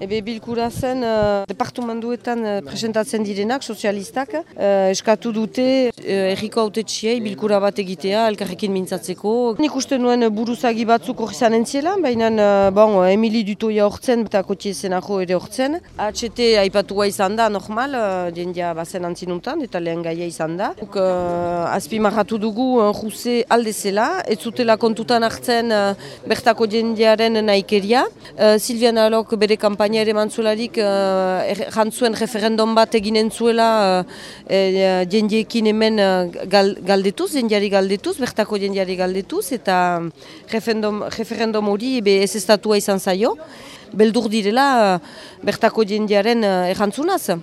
Ebe bilkura zen uh, departamentuetan uh, presentatzen direnak, sozialistak, uh, eskatu dute uh, erriko autetxiei bilkura bat egitea, elkarrekin mintzatzeko. Nik uste nuen buruzagi batzuk hori zanen ziela, baina uh, bon, Emili Dutoia hortzen eta kotiezenako ere hortzen. HT aipatua izan da, normal, uh, jendia bazen antzinuntan eta lehen gaia izan da. Uk, uh, azpimarratu dugu uh, juse alde zela, ez zutela kontutan hartzen uh, bertako jendiaren naikeria. Uh, Silvian Alok bere kampaina ere mantzularik uh, jantzuen referendum bat eginen zuela uh, uh, jendiekin hemen gal, galdetuz, jendiari galdetuz, bertako jendiari galdetuz, eta referendum, referendum hori ez estatua izan zaio. Beldur direla bertako jendiaren uh, errantzunaz.